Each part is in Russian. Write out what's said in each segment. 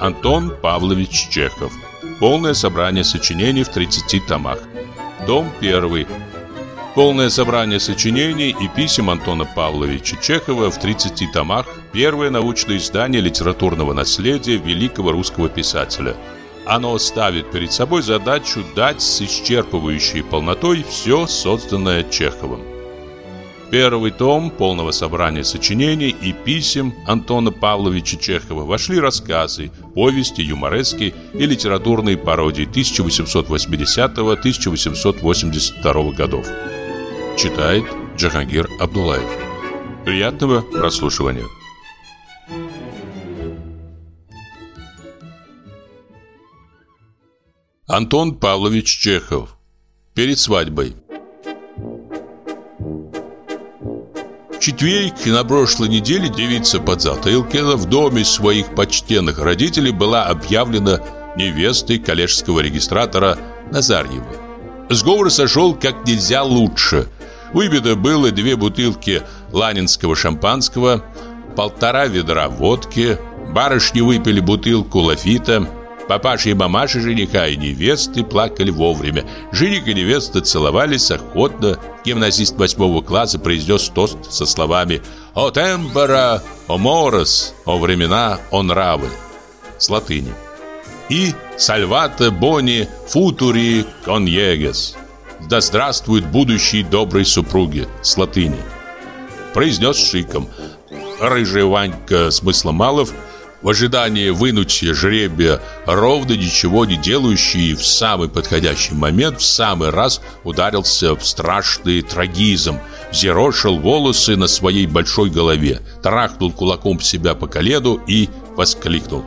Антон Павлович Чехов. Полное собрание сочинений в 30 томах. Дом 1. Полное собрание сочинений и писем Антона Павловича Чехова в 30 томах. Первое научное издание литературного наследия великого русского писателя. Оно ставит перед собой задачу дать с исчерпывающей полнотой все созданное Чеховым. Первый том полного собрания сочинений и писем Антона Павловича Чехова вошли рассказы, повести, юморески и литературные пародии 1880-1882 годов. Читает Джахангир Абдулаев. Приятного прослушивания. Антон Павлович Чехов. Перед свадьбой. Четверг на прошлой неделе девица Подзатылкина в доме своих почтенных родителей была объявлена невестой коллежского регистратора Назарьева. Сговор сошел как нельзя лучше. Выбито было две бутылки ланинского шампанского, полтора ведра водки, барышни выпили бутылку лафита – Папаша и мамаша жениха и невесты плакали вовремя. Жених и невеста целовались охотно. Гимназист восьмого класса произнес тост со словами «О темпора, о морос, о времена, о нравы» с латыни. И «Сальвата бони футури коньегес» «Да здравствует будущие добрые супруги» с латыни. Произнес шиком. Рыжий Ванька смысла малов – в ожидании вынутия жребия, ровно ничего не делающий в самый подходящий момент в самый раз ударился в страшный трагизм, зерошил волосы на своей большой голове, трахнул кулаком себя по колену и воскликнул.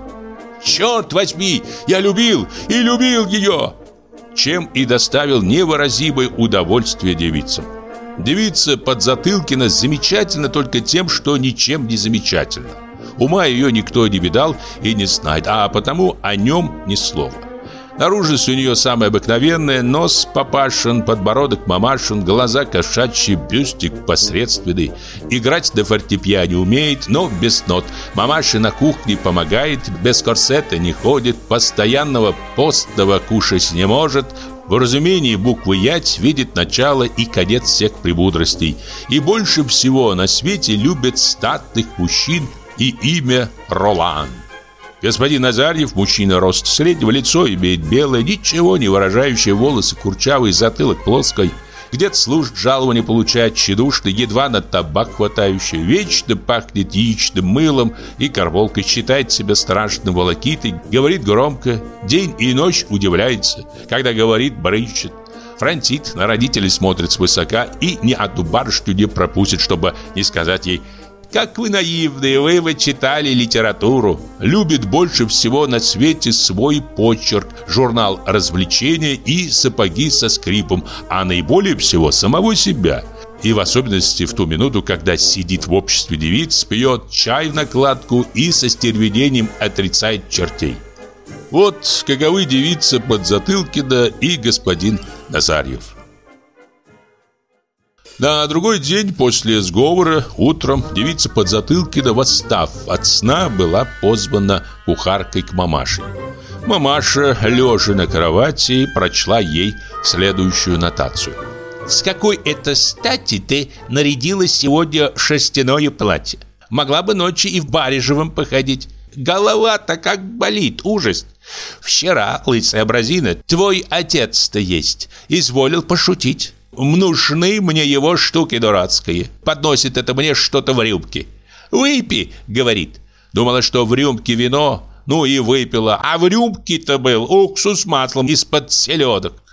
«Черт возьми, я любил и любил ее!» Чем и доставил невыразимое удовольствие девицам. Девица под Затылкина замечательна только тем, что ничем не замечательна. Ума ее никто не видал и не знает, а потому о нем ни слова. Наружность у нее самая обыкновенная, нос папашин, подбородок мамашин, глаза кошачьи, бюстик посредственный. Играть на фортепиано умеет, но без нот. Мамаша на кухне помогает, без корсета не ходит, постоянного постного кушать не может, в разумении буквы «ять» видит начало и конец всех премудростей. И больше всего на свете любят статных мужчин и имя Ролан. Господин Назарьев, мужчина рост среднего, лицо имеет белое, ничего не выражающее волосы, курчавый затылок плоской. Где-то служит, жалование получает тщедушный, едва на табак хватающий, вечно пахнет яичным мылом и карболкой, считает себя страшным волокитой, говорит громко, день и ночь удивляется, когда говорит, брычет. Франтит на родителей смотрит свысока и ни одну барышню не пропустит, чтобы не сказать ей как вы наивные, вы вы читали литературу. Любит больше всего на свете свой почерк, журнал развлечения и сапоги со скрипом, а наиболее всего самого себя. И в особенности в ту минуту, когда сидит в обществе девиц, пьет чай в накладку и со стервенением отрицает чертей. Вот каковы девица Подзатылкина и господин Назарьев. На другой день после сговора утром девица Подзатылкина, восстав от сна, была позвана кухаркой к мамаше. Мамаша, лежа на кровати, прочла ей следующую нотацию. «С какой это стати ты нарядилась сегодня шерстяное платье? Могла бы ночью и в барежевом походить. Голова-то как болит, ужас. Вчера, лысая бразина, твой отец-то есть, изволил пошутить нужны мне его штуки дурацкие. Подносит это мне что-то в рюмке. «Выпей», — говорит. Думала, что в рюмке вино, ну и выпила. А в рюмке-то был уксус с маслом из-под селедок.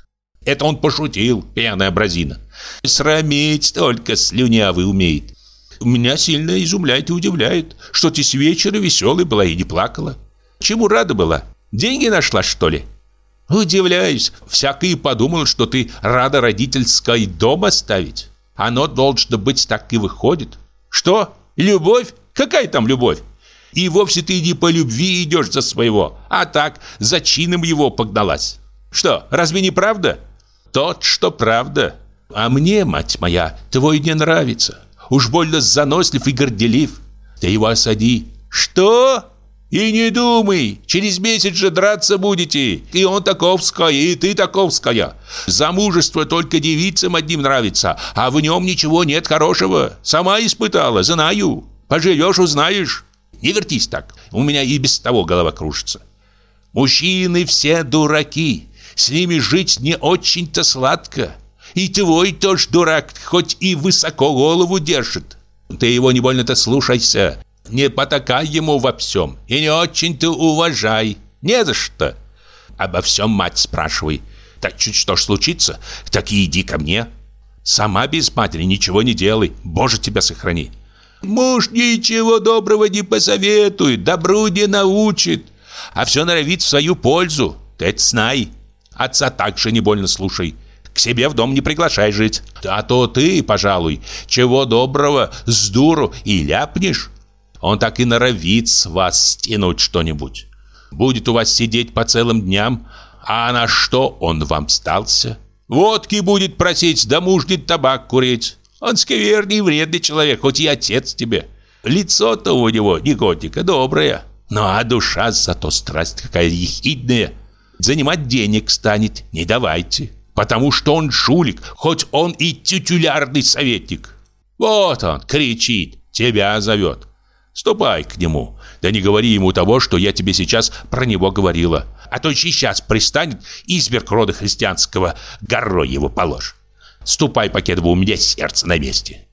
Это он пошутил, пьяная бразина. Срамить только слюнявый умеет. Меня сильно изумляет и удивляет, что ты с вечера веселой была и не плакала. Чему рада была? Деньги нашла, что ли? Удивляюсь, всякий подумал, что ты рада родительской дом оставить. Оно должно быть так и выходит. Что? Любовь? Какая там любовь? И вовсе ты не по любви идешь за своего, а так, за чином его погналась. Что, разве не правда? Тот, что правда. А мне, мать моя, твой не нравится. Уж больно занослив и горделив. Ты его осади. Что? И не думай, через месяц же драться будете. И он таковская, и ты таковская. Замужество только девицам одним нравится, а в нем ничего нет хорошего. Сама испытала, знаю. Поживешь, узнаешь. Не вертись так, у меня и без того голова кружится. Мужчины все дураки, с ними жить не очень-то сладко. И твой тоже дурак, хоть и высоко голову держит. Ты его не больно-то слушайся. Не потакай ему во всем и не очень ты уважай. Не за что. Обо всем мать спрашивай. Так чуть что ж случится, так и иди ко мне. Сама без матери ничего не делай. Боже, тебя сохрани. Муж ничего доброго не посоветует, добру не научит, а все норовит в свою пользу. Ты это знай. Отца также не больно слушай. К себе в дом не приглашай жить. А то ты, пожалуй, чего доброго, с дуру и ляпнешь. Он так и норовит с вас стянуть что-нибудь. Будет у вас сидеть по целым дням, а на что он вам стался? Водки будет просить, да мужнит табак курить. Он скверный и вредный человек, хоть и отец тебе. Лицо-то у него не котика, доброе. Ну а душа зато страсть какая ехидная. Занимать денег станет, не давайте. Потому что он жулик, хоть он и титулярный советник. Вот он кричит, тебя зовет. Ступай к нему. Да не говори ему того, что я тебе сейчас про него говорила. А то сейчас пристанет изверг рода христианского, горой его положь. Ступай, Покедова, у меня сердце на месте.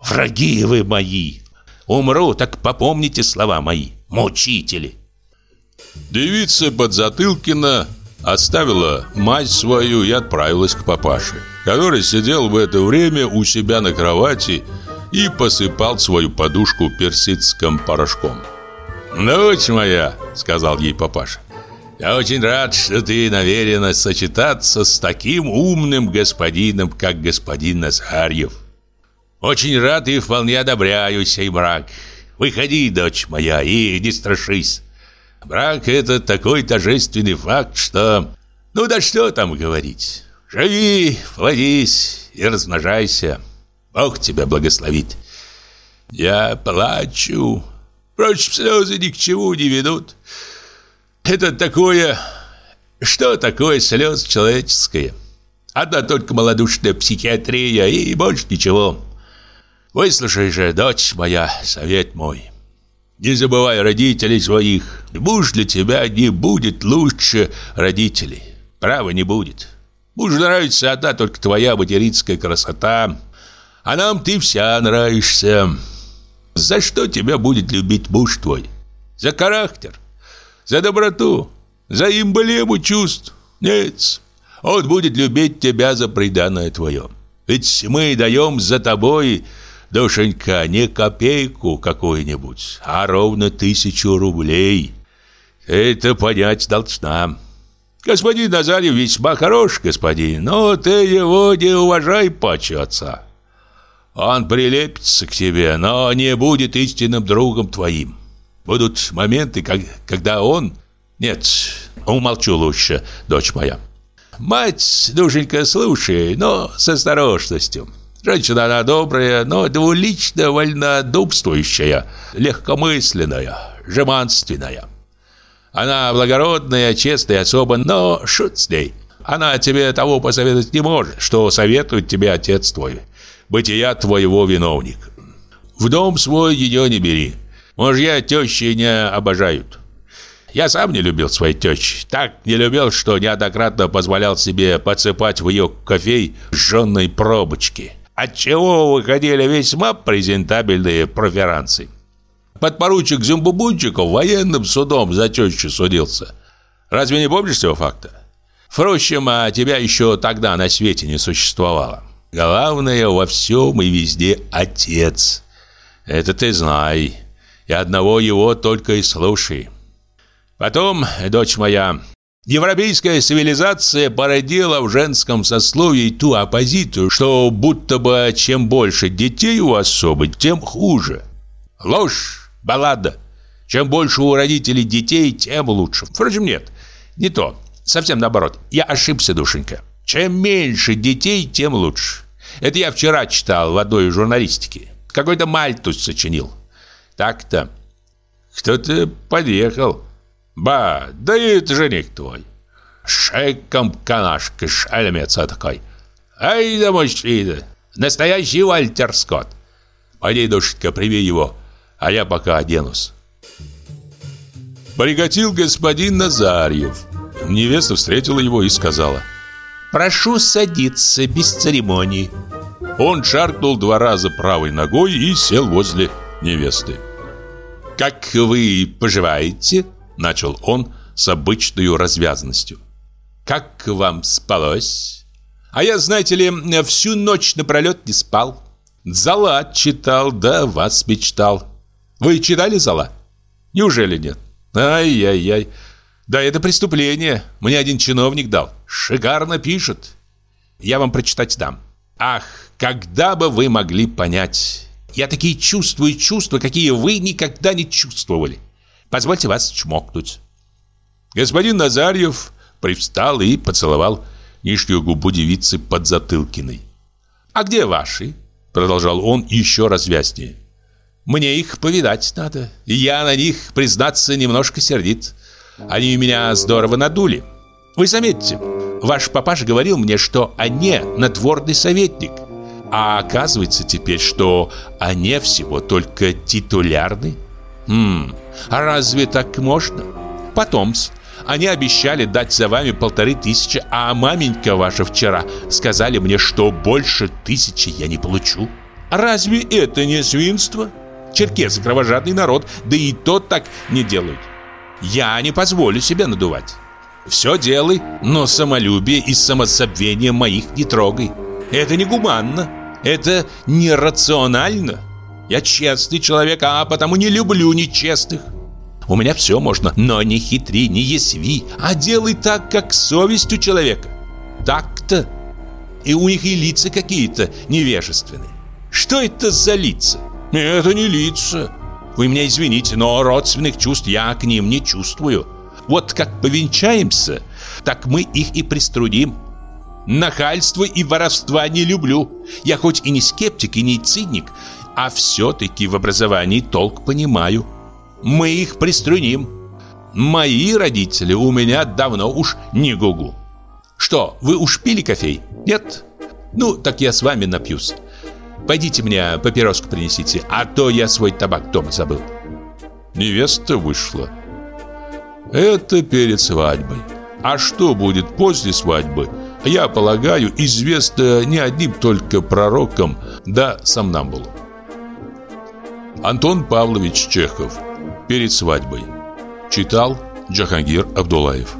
Враги вы мои. Умру, так попомните слова мои, мучители. Девица Подзатылкина оставила мать свою и отправилась к папаше, который сидел в это время у себя на кровати и посыпал свою подушку персидским порошком. «Дочь моя», — сказал ей папаша, — «я очень рад, что ты намерена сочетаться с таким умным господином, как господин Назарьев. Очень рад и вполне одобряю сей брак. Выходи, дочь моя, и не страшись. Брак — это такой торжественный факт, что... Ну да что там говорить. Живи, плодись и размножайся». Бог тебя благословит. Я плачу. Впрочем, слезы ни к чему не ведут. Это такое... Что такое слез человеческое? Одна только малодушная психиатрия и больше ничего. Выслушай же, дочь моя, совет мой. Не забывай родителей своих. Муж для тебя не будет лучше родителей. Права не будет. Мужу нравится одна только твоя материнская красота – а нам ты вся нравишься. За что тебя будет любить муж твой? За характер? За доброту? За эмблему чувств? Нет, он будет любить тебя за преданное твое. Ведь мы даем за тобой, душенька, не копейку какую-нибудь, а ровно тысячу рублей. Это понять должна. Господин Назарев весьма хорош, господин, но ты его не уважай паче отца. Он прилепится к тебе, но не будет истинным другом твоим. Будут моменты, как, когда он... Нет, умолчу лучше, дочь моя. Мать, душенька, слушай, но с осторожностью. Женщина она добрая, но двулично вольнодумствующая, легкомысленная, жеманственная. Она благородная, честная особа, но шут с ней. Она тебе того посоветовать не может, что советует тебе отец твой бытия твоего виновник. В дом свой ее не бери. Мужья тещи не обожают. Я сам не любил своей тещи. Так не любил, что неоднократно позволял себе подсыпать в ее кофей жженой пробочки. Отчего выходили весьма презентабельные проферансы. Подпоручик Зюмбубунчиков военным судом за тещу судился. Разве не помнишь этого факта? Впрочем, а тебя еще тогда на свете не существовало. Главное во всем и везде отец. Это ты знай. И одного его только и слушай. Потом, дочь моя, европейская цивилизация породила в женском сословии ту оппозицию, что будто бы чем больше детей у особы, тем хуже. Ложь, баллада. Чем больше у родителей детей, тем лучше. Впрочем, нет, не то. Совсем наоборот. Я ошибся, душенька. Чем меньше детей, тем лучше. Это я вчера читал в одной журналистике. Какой-то мальтус сочинил. Так-то. Кто-то подъехал. Ба, да это жених твой. Шеком канашка, шальмец такой. Ай да мужчина, настоящий Вальтер Скотт. Пойди, душечка, прими его, а я пока оденусь. Прикатил господин Назарьев. Невеста встретила его и сказала «Прошу садиться без церемоний». Он шаркнул два раза правой ногой и сел возле невесты. «Как вы поживаете?» – начал он с обычной развязанностью. «Как вам спалось?» «А я, знаете ли, всю ночь напролет не спал. Зала читал, да вас мечтал. Вы читали Зала? Неужели нет?» Ай-яй-яй. Да это преступление. Мне один чиновник дал. Шикарно пишет. Я вам прочитать дам. Ах, когда бы вы могли понять. Я такие чувствую чувства, какие вы никогда не чувствовали. Позвольте вас чмокнуть. Господин Назарьев привстал и поцеловал нижнюю губу девицы под Затылкиной. «А где ваши?» Продолжал он еще развязнее. Мне их повидать надо. Я на них, признаться, немножко сердит. Они меня здорово надули. Вы заметьте, ваш папаша говорил мне, что они надворный советник. А оказывается теперь, что они всего только титулярны. Хм, а разве так можно? Потомс, они обещали дать за вами полторы тысячи, а маменька ваша вчера сказали мне, что больше тысячи я не получу. Разве это не свинство? Черкесы кровожадный народ, да и тот так не делают. Я не позволю себя надувать. Все делай, но самолюбие и самособвение моих не трогай. Это не гуманно, это нерационально. Я честный человек, а потому не люблю нечестных. У меня все можно, но не хитри, не ясви, а делай так, как совесть у человека. Так-то. И у них и лица какие-то невежественные. Что это за лица? Это не лица. Вы меня извините, но родственных чувств я к ним не чувствую. Вот как повенчаемся, так мы их и приструним. Нахальство и воровства не люблю. Я хоть и не скептик, и не циник, а все-таки в образовании толк понимаю. Мы их приструним. Мои родители у меня давно уж не гугу. Что, вы уж пили кофей? Нет? Ну, так я с вами напьюсь. Пойдите мне папироску принесите, а то я свой табак дома забыл. Невеста вышла. Это перед свадьбой. А что будет после свадьбы, я полагаю, известно не одним только пророкам, да сомнамбулу. Антон Павлович Чехов. Перед свадьбой. Читал Джахангир Абдулаев.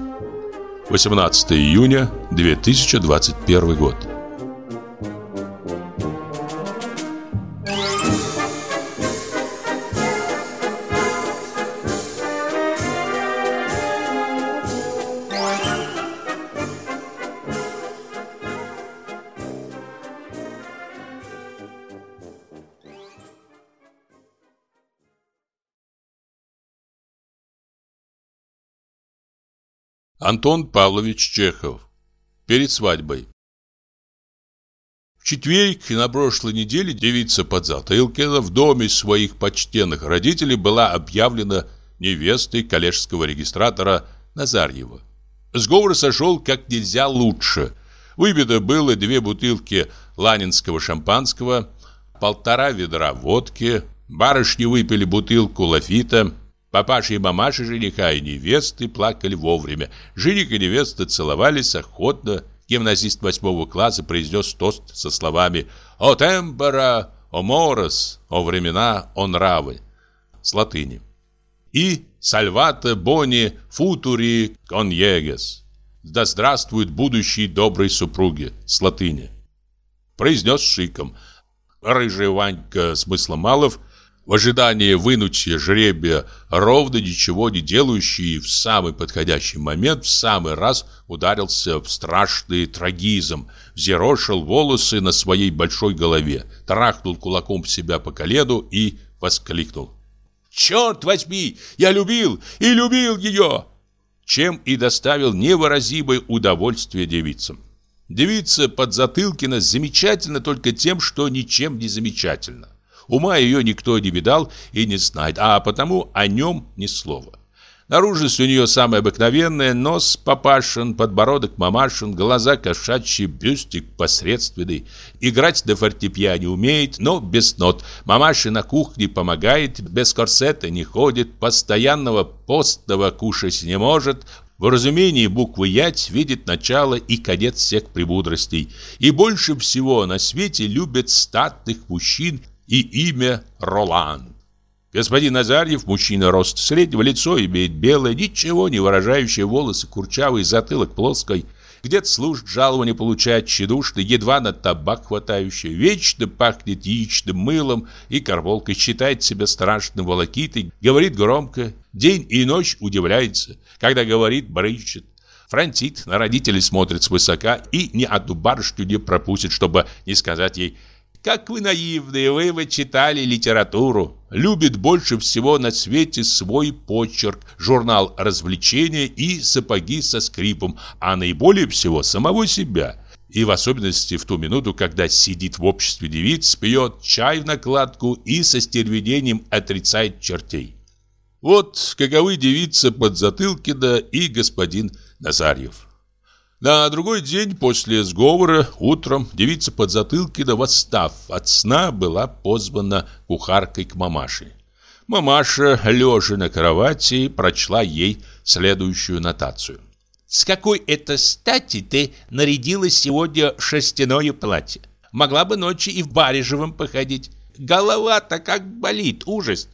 18 июня 2021 год. Антон Павлович Чехов. Перед свадьбой. В четверг на прошлой неделе девица Подзатылкина в доме своих почтенных родителей была объявлена невестой коллежского регистратора Назарьева. Сговор сошел как нельзя лучше. Выбито было две бутылки ланинского шампанского, полтора ведра водки, барышни выпили бутылку лафита, Папаша и мамаша жениха и невесты плакали вовремя. Жених и невеста целовались охотно. Гимназист восьмого класса произнес тост со словами «О темпора, о морос, о времена, о нравы» с латыни. И «Сальвата бони футури коньегес» «Да здравствуют будущие добрые супруги» с латыни. Произнес шиком. Рыжий Ванька смысла малов – в ожидании вынутия жребия, ровно ничего не делающий в самый подходящий момент в самый раз ударился в страшный трагизм, взъерошил волосы на своей большой голове, трахнул кулаком себя по колену и воскликнул. «Черт возьми! Я любил и любил ее!» Чем и доставил невыразимое удовольствие девицам. Девица под Подзатылкина замечательна только тем, что ничем не замечательна. Ума ее никто не видал и не знает, а потому о нем ни слова. Наружность у нее самая обыкновенная, нос папашин, подбородок мамашин, глаза кошачьи, бюстик посредственный. Играть на фортепиано умеет, но без нот. Мамаша на кухне помогает, без корсета не ходит, постоянного постного кушать не может, в разумении буквы «ять» видит начало и конец всех премудростей. И больше всего на свете любят статных мужчин и имя Ролан. Господин Назарьев, мужчина рост среднего, лицо имеет белое, ничего не выражающее волосы, курчавый, затылок плоской. Где-то служит, жалование получает тщедушный, едва на табак хватающий. Вечно пахнет яичным мылом и карболкой, считает себя страшным волокитой, говорит громко, день и ночь удивляется, когда говорит, брычет. Франтит на родителей смотрит свысока и ни одну барышню не пропустит, чтобы не сказать ей как вы наивные, вы вы читали литературу. Любит больше всего на свете свой почерк, журнал развлечения и сапоги со скрипом, а наиболее всего самого себя. И в особенности в ту минуту, когда сидит в обществе девиц, пьет чай в накладку и со стервенением отрицает чертей. Вот каковы девица Подзатылкина и господин Назарьев. На другой день после сговора утром девица Подзатылкина, восстав от сна, была позвана кухаркой к мамаше. Мамаша, лежа на кровати, прочла ей следующую нотацию. «С какой это стати ты нарядилась сегодня шерстяное платье? Могла бы ночью и в барежевом походить. Голова-то как болит, ужас.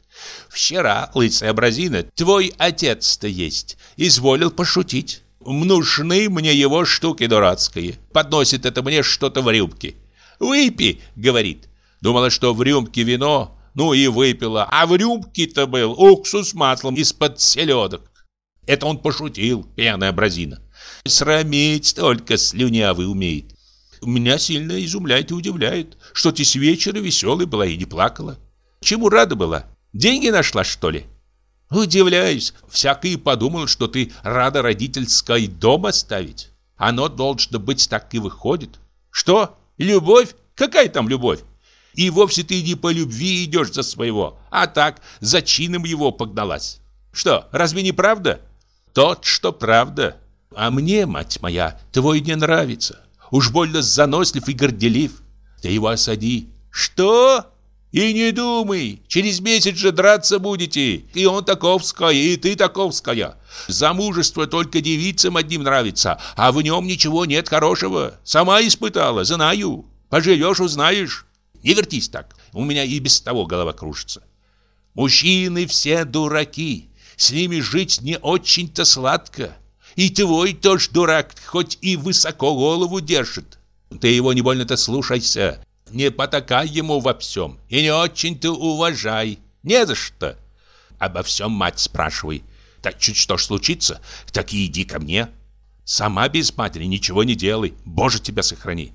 Вчера, лысая бразина, твой отец-то есть, изволил пошутить нужны мне его штуки дурацкие. Подносит это мне что-то в рюмке. «Выпей», — говорит. Думала, что в рюмке вино, ну и выпила. А в рюмке-то был уксус с маслом из-под селедок. Это он пошутил, пьяная бразина. Срамить только слюнявый умеет. Меня сильно изумляет и удивляет, что ты с вечера веселой была и не плакала. Чему рада была? Деньги нашла, что ли? Удивляюсь, всякий подумал, что ты рада родительский дом оставить. Оно должно быть так и выходит. Что? Любовь? Какая там любовь? И вовсе ты не по любви идешь за своего, а так, за чином его погналась. Что, разве не правда? Тот, что правда. А мне, мать моя, твой не нравится. Уж больно занослив и горделив. Ты его осади. Что? И не думай, через месяц же драться будете. И он таковская, и ты таковская. Замужество только девицам одним нравится, а в нем ничего нет хорошего. Сама испытала, знаю. Поживешь, узнаешь. Не вертись так, у меня и без того голова кружится. Мужчины все дураки, с ними жить не очень-то сладко. И твой тоже дурак, хоть и высоко голову держит. Ты его не больно-то слушайся. Не потакай ему во всем и не очень ты уважай. Не за что. Обо всем мать спрашивай. Так чуть что ж случится, так и иди ко мне. Сама без матери ничего не делай. Боже, тебя сохрани.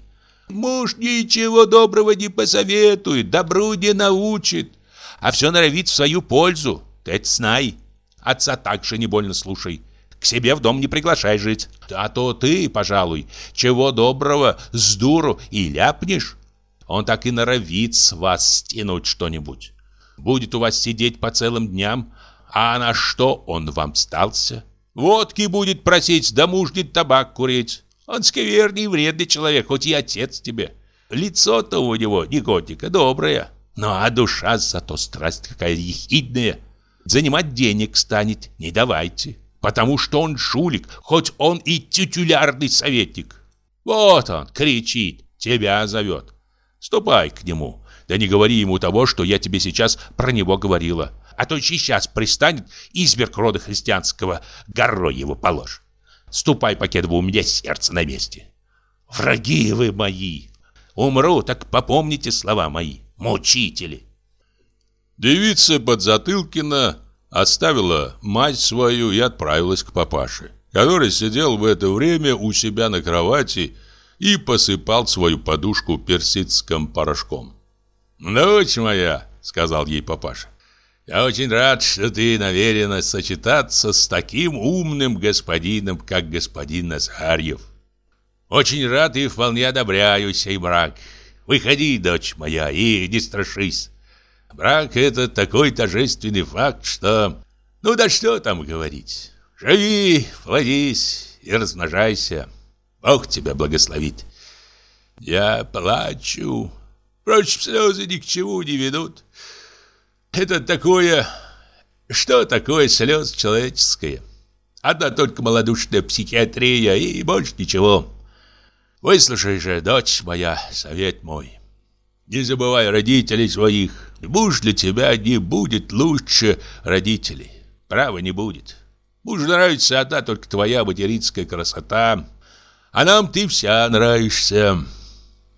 Муж ничего доброго не посоветует, добру не научит, а все норовит в свою пользу. Ты это знай. Отца также не больно слушай. К себе в дом не приглашай жить. А то ты, пожалуй, чего доброго, с дуру и ляпнешь. Он так и норовит с вас стянуть что-нибудь. Будет у вас сидеть по целым дням, а на что он вам стался? Водки будет просить, да мужний табак курить. Он скверный и вредный человек, хоть и отец тебе. Лицо-то у него негодника доброе, ну а душа зато страсть какая ехидная. Занимать денег станет, не давайте, потому что он шулик, хоть он и титулярный советник. Вот он кричит, тебя зовет. Ступай к нему. Да не говори ему того, что я тебе сейчас про него говорила. А то сейчас пристанет изверг рода христианского, горой его положь. Ступай, Покедова, у меня сердце на месте. Враги вы мои! Умру, так попомните слова мои, мучители. Девица Подзатылкина оставила мать свою и отправилась к папаше, который сидел в это время у себя на кровати и посыпал свою подушку персидским порошком. «Дочь моя», — сказал ей папаша, — «я очень рад, что ты намерена сочетаться с таким умным господином, как господин Назарьев. Очень рад и вполне одобряю сей брак. Выходи, дочь моя, и не страшись. Брак – это такой торжественный факт, что... Ну да что там говорить. Живи, плодись и размножайся. Бог тебя благословит. Я плачу. Впрочем, слезы ни к чему не ведут. Это такое... Что такое слез человеческое? Одна только малодушная психиатрия и больше ничего. Выслушай же, дочь моя, совет мой. Не забывай родителей своих. Муж для тебя не будет лучше родителей. Права не будет. Мужу нравится одна только твоя материнская красота. А нам ты вся нравишься.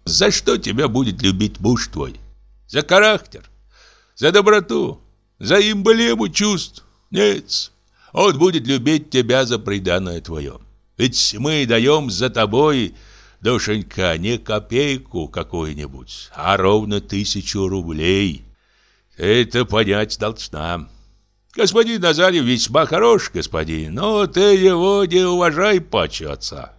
За что тебя будет любить муж твой? За характер? За доброту? За эмблему чувств? Нет. Он будет любить тебя за преданное твое. Ведь мы даем за тобой, душенька, не копейку какую-нибудь, а ровно тысячу рублей. Это понять должна. Господин Назарев весьма хорош, господин, но ты его не уважай паче отца.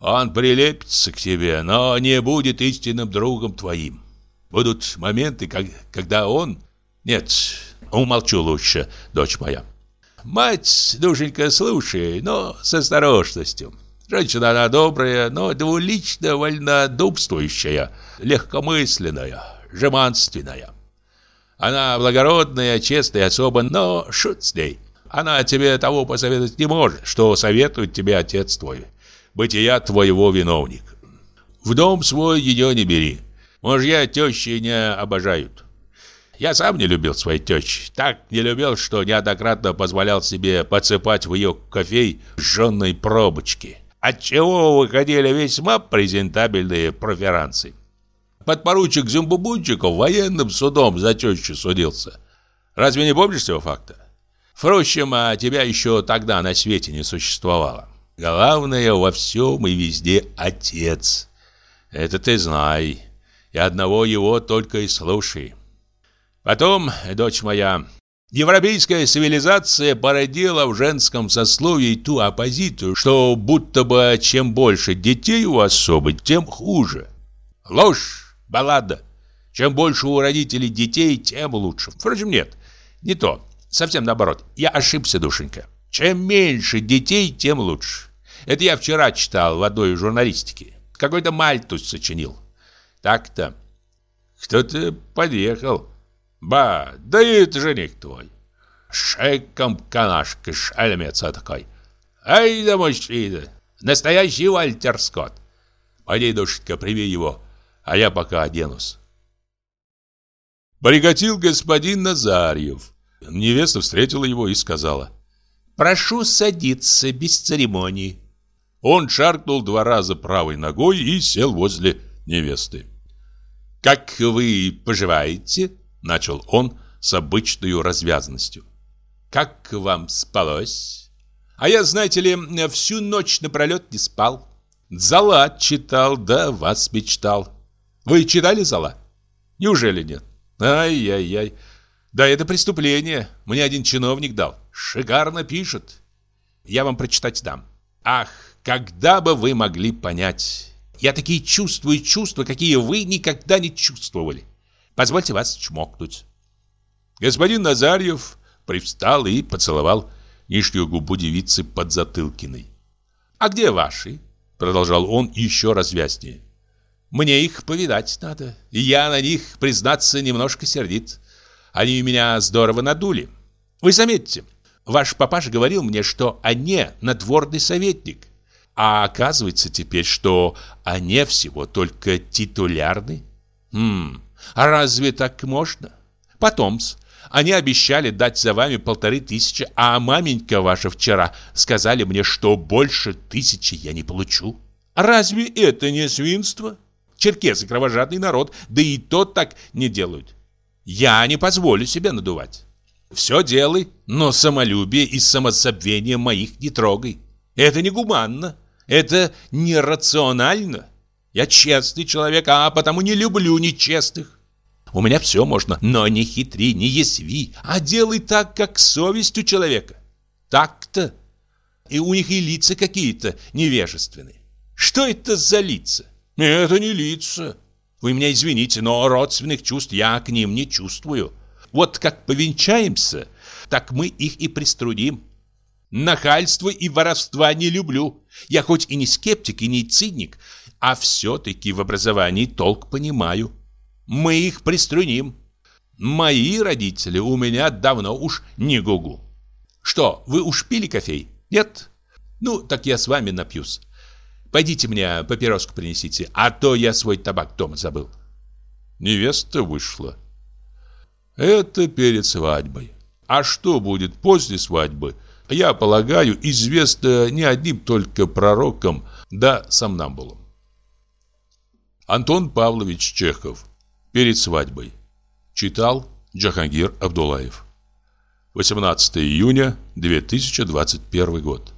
Он прилепится к тебе, но не будет истинным другом твоим. Будут моменты, как, когда он... Нет, умолчу лучше, дочь моя. Мать, душенька, слушай, но с осторожностью. Женщина она добрая, но двулично вольнодумствующая, легкомысленная, жеманственная. Она благородная, честная особа, но шут с ней. Она тебе того посоветовать не может, что советует тебе отец твой. Бытия твоего виновник. В дом свой ее не бери. Мужья тещи не обожают. Я сам не любил своей тещи. Так не любил, что неоднократно позволял себе подсыпать в ее кофей жженой пробочки. Отчего выходили весьма презентабельные проферансы. Подпоручик Зюмбубунчиков военным судом за тещу судился. Разве не помнишь этого факта? Впрочем, а тебя еще тогда на свете не существовало. Главное во всем и везде отец. Это ты знай. И одного его только и слушай. Потом, дочь моя, европейская цивилизация породила в женском сословии ту оппозицию, что будто бы чем больше детей у особы, тем хуже. Ложь! баллада. Чем больше у родителей детей, тем лучше. Впрочем, нет, не то. Совсем наоборот. Я ошибся, душенька. Чем меньше детей, тем лучше. Это я вчера читал в одной журналистике. Какой-то мальтус сочинил. Так-то. Кто-то подъехал. Ба, да это жених твой. Шеком канашка, шальмец такой. Ай да мужчина. Настоящий Вальтер Скотт. Пойди, душенька, прими его а я пока оденусь. Прикатил господин Назарьев. Невеста встретила его и сказала. «Прошу садиться без церемоний». Он шаркнул два раза правой ногой и сел возле невесты. «Как вы поживаете?» — начал он с обычной развязностью. «Как вам спалось?» «А я, знаете ли, всю ночь напролет не спал. Залат читал, да вас мечтал. Вы читали Зала? Неужели нет? Ай-яй-яй. Да это преступление. Мне один чиновник дал. Шикарно пишет. Я вам прочитать дам. Ах, когда бы вы могли понять. Я такие чувствую чувства, какие вы никогда не чувствовали. Позвольте вас чмокнуть. Господин Назарьев привстал и поцеловал нижнюю губу девицы под затылкиной. «А где ваши?» Продолжал он еще развязнее. Мне их повидать надо. Я на них, признаться, немножко сердит. Они меня здорово надули. Вы заметьте, ваш папаша говорил мне, что они надворный советник. А оказывается теперь, что они всего только титулярны. Хм, а разве так можно? Потом-с, они обещали дать за вами полторы тысячи, а маменька ваша вчера сказали мне, что больше тысячи я не получу. Разве это не свинство? Черкесы кровожадный народ, да и тот так не делают. Я не позволю себе надувать. Все делай, но самолюбие и самозабвение моих не трогай. Это не гуманно, это нерационально. Я честный человек, а потому не люблю нечестных. У меня все можно, но не хитри, не ясви, а делай так, как совесть у человека. Так-то. И у них и лица какие-то невежественные. Что это за лица? Это не лица. Вы меня извините, но родственных чувств я к ним не чувствую. Вот как повенчаемся, так мы их и приструним. Нахальства и воровства не люблю. Я хоть и не скептик, и не циник, а все-таки в образовании толк понимаю. Мы их приструним. Мои родители у меня давно уж не гугу. Что, вы уж пили кофей? Нет? Ну, так я с вами напьюсь. Пойдите мне папироску принесите, а то я свой табак дома забыл. Невеста вышла. Это перед свадьбой. А что будет после свадьбы, я полагаю, известно не одним только пророкам да сомнамбулам. Антон Павлович Чехов. Перед свадьбой. Читал Джахангир Абдулаев. 18 июня 2021 год.